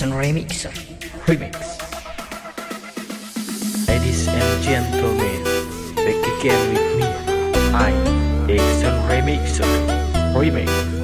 Dixon Remixer Remix. Ladies and gentlemen Back again with me. I Dixon Remixer Remix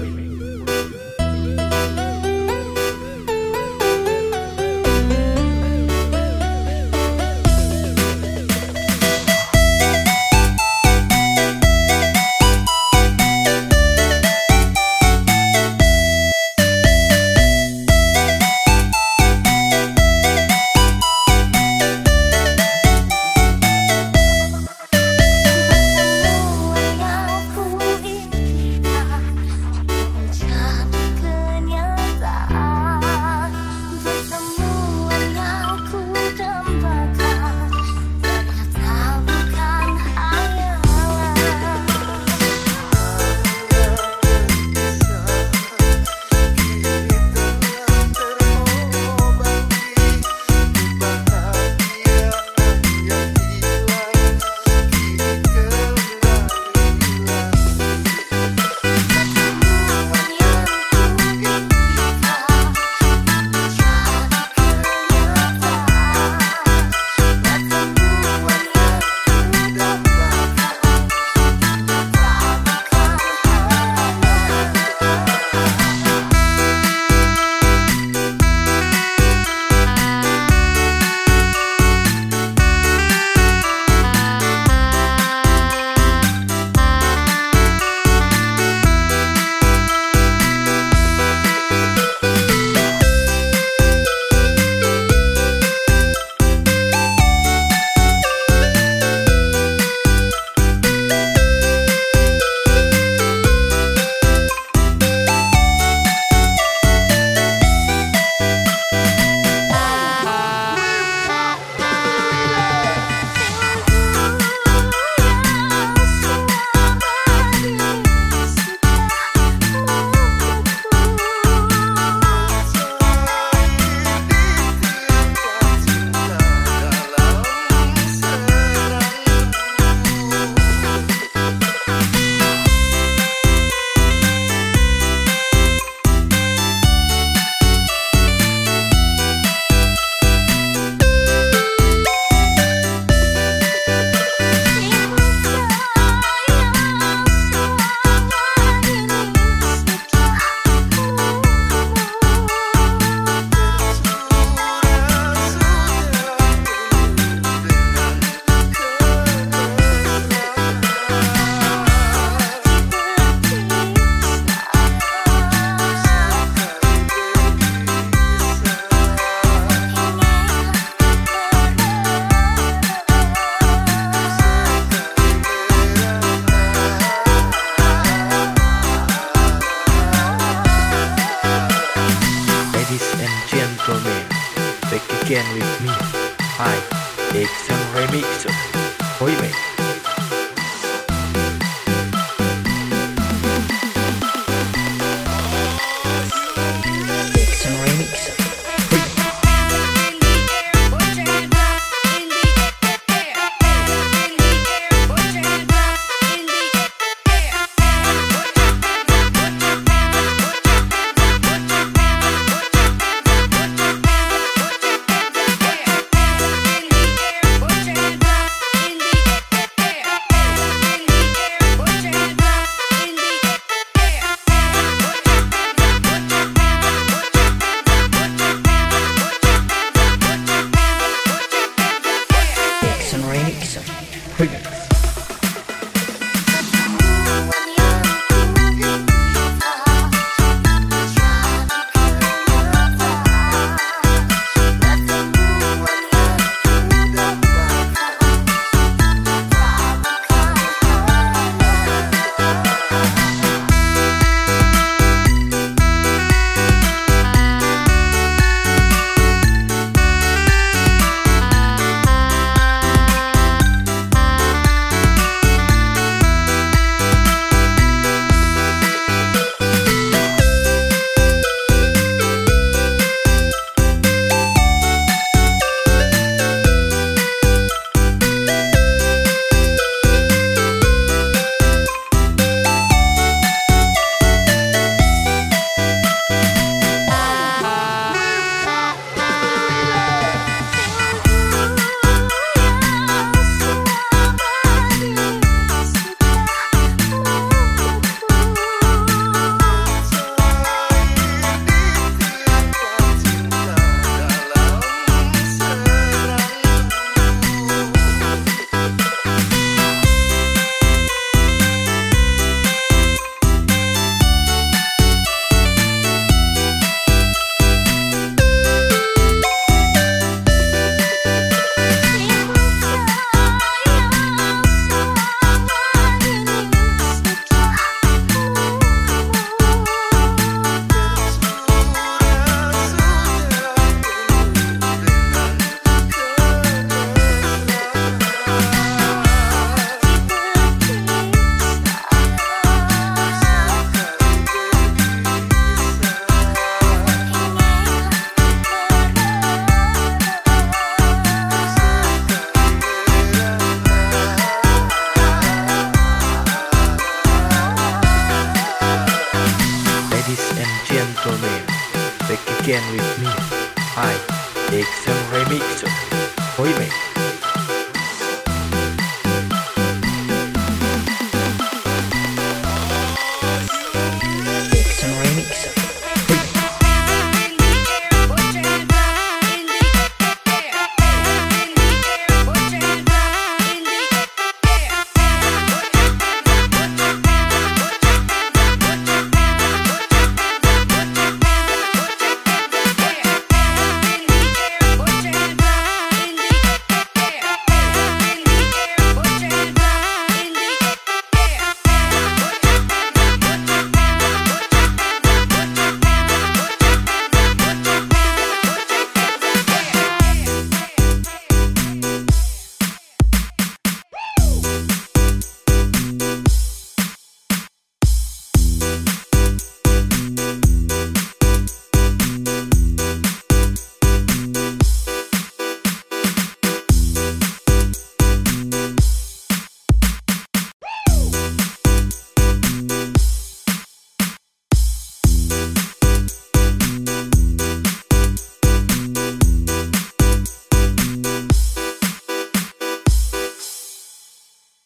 again with me. Hi, Dixon. Remix. Siéntome de que quien with me I take Dixon Remix Oíme.